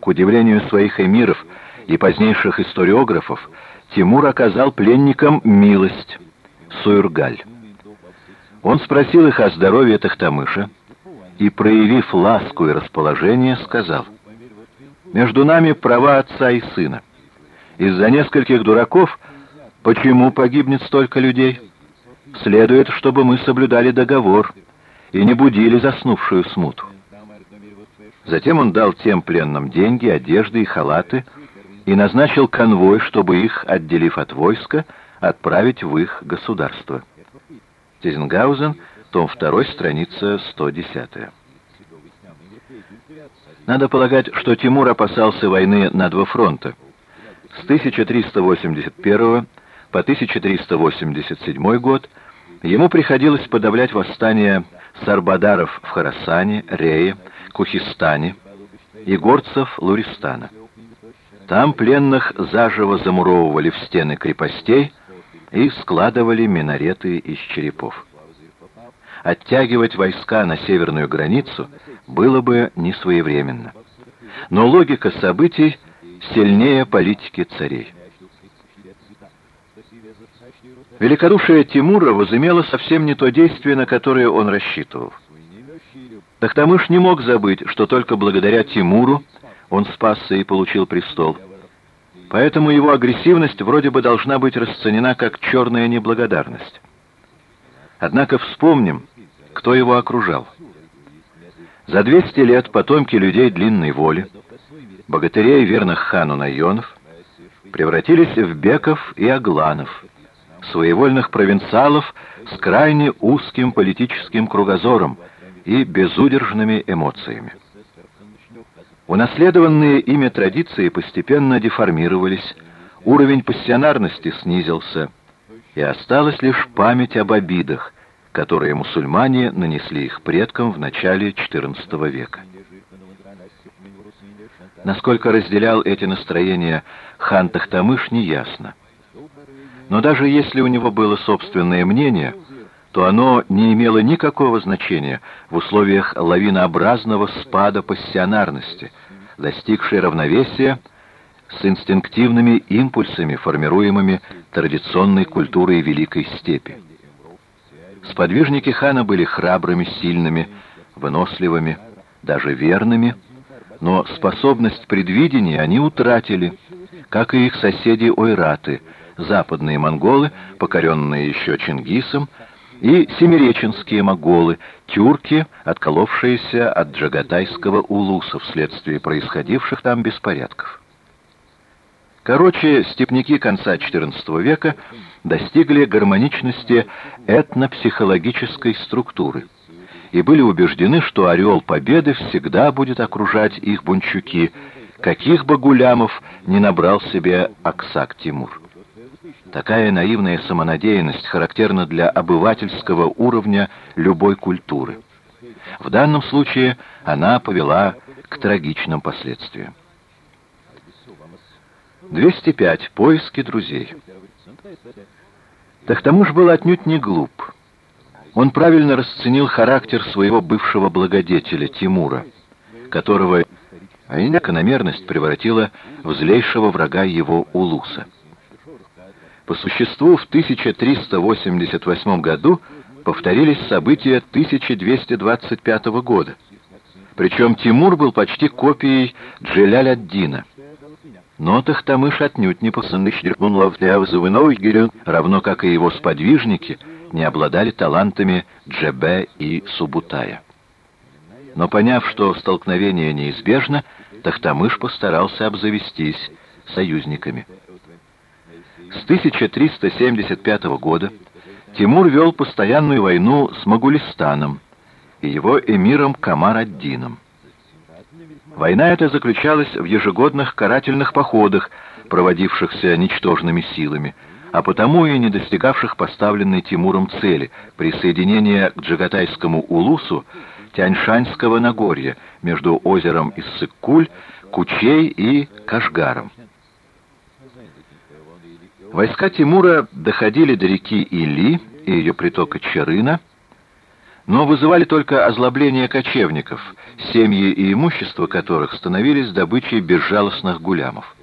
К удивлению своих эмиров и позднейших историографов, Тимур оказал пленникам милость, Суюргаль. Он спросил их о здоровье Тахтамыша и, проявив ласку и расположение, сказал, «Между нами права отца и сына. Из-за нескольких дураков почему погибнет столько людей? Следует, чтобы мы соблюдали договор и не будили заснувшую смуту. Затем он дал тем пленным деньги, одежды и халаты и назначил конвой, чтобы их, отделив от войска, отправить в их государство. Тизенгаузен, том 2, страница 110. Надо полагать, что Тимур опасался войны на два фронта. С 1381 по 1387 год ему приходилось подавлять восстания сарбадаров в Харасане, Рее, Кухистане и горцев Луристана. Там пленных заживо замуровывали в стены крепостей и складывали минареты из черепов. Оттягивать войска на северную границу было бы несвоевременно. Но логика событий сильнее политики царей. Великодушие Тимура возымело совсем не то действие, на которое он рассчитывал. Тахтамыш не мог забыть, что только благодаря Тимуру он спасся и получил престол. Поэтому его агрессивность вроде бы должна быть расценена как черная неблагодарность. Однако вспомним, кто его окружал. За 200 лет потомки людей длинной воли, богатырей верных хану Найонов, превратились в беков и агланов, своевольных провинциалов с крайне узким политическим кругозором и безудержными эмоциями. Унаследованные ими традиции постепенно деформировались, уровень пассионарности снизился, и осталась лишь память об обидах, которые мусульмане нанесли их предкам в начале XIV века. Насколько разделял эти настроения хан Тахтамыш, неясно. Но даже если у него было собственное мнение, то оно не имело никакого значения в условиях лавинообразного спада пассионарности, достигшей равновесия с инстинктивными импульсами, формируемыми традиционной культурой Великой Степи. Сподвижники хана были храбрыми, сильными, выносливыми, даже верными, но способность предвидения они утратили, как и их соседи ойраты, западные монголы, покоренные еще Чингисом, и семиреченские моголы, тюрки, отколовшиеся от джагатайского улуса вследствие происходивших там беспорядков. Короче, степняки конца XIV века достигли гармоничности этнопсихологической структуры и были убеждены, что орел победы всегда будет окружать их бунчуки, каких бы гулямов не набрал себе Аксак Тимур. Такая наивная самонадеянность характерна для обывательского уровня любой культуры. В данном случае она повела к трагичным последствиям. 205. Поиски друзей. Тахтамыш был отнюдь не глуп. Он правильно расценил характер своего бывшего благодетеля Тимура, которого а закономерность превратила в злейшего врага его Улуса. По существу в 1388 году повторились события 1225 года. Причем Тимур был почти копией Джеляль-ад-Дина. Но Тахтамыш отнюдь не равно как и его сподвижники, не обладали талантами Джебе и Субутая. Но поняв, что столкновение неизбежно, Тахтамыш постарался обзавестись союзниками. С 1375 года Тимур вел постоянную войну с Могулистаном и его эмиром Камар-ад-Дином. Война эта заключалась в ежегодных карательных походах, проводившихся ничтожными силами, а потому и не достигавших поставленной Тимуром цели — присоединения к Джагатайскому улусу Тяньшанского Нагорья между озером Иссык-Куль, Кучей и Кашгаром. Войска Тимура доходили до реки Или и ее притока Черына, но вызывали только озлобление кочевников, семьи и имущество которых становились добычей безжалостных гулямов.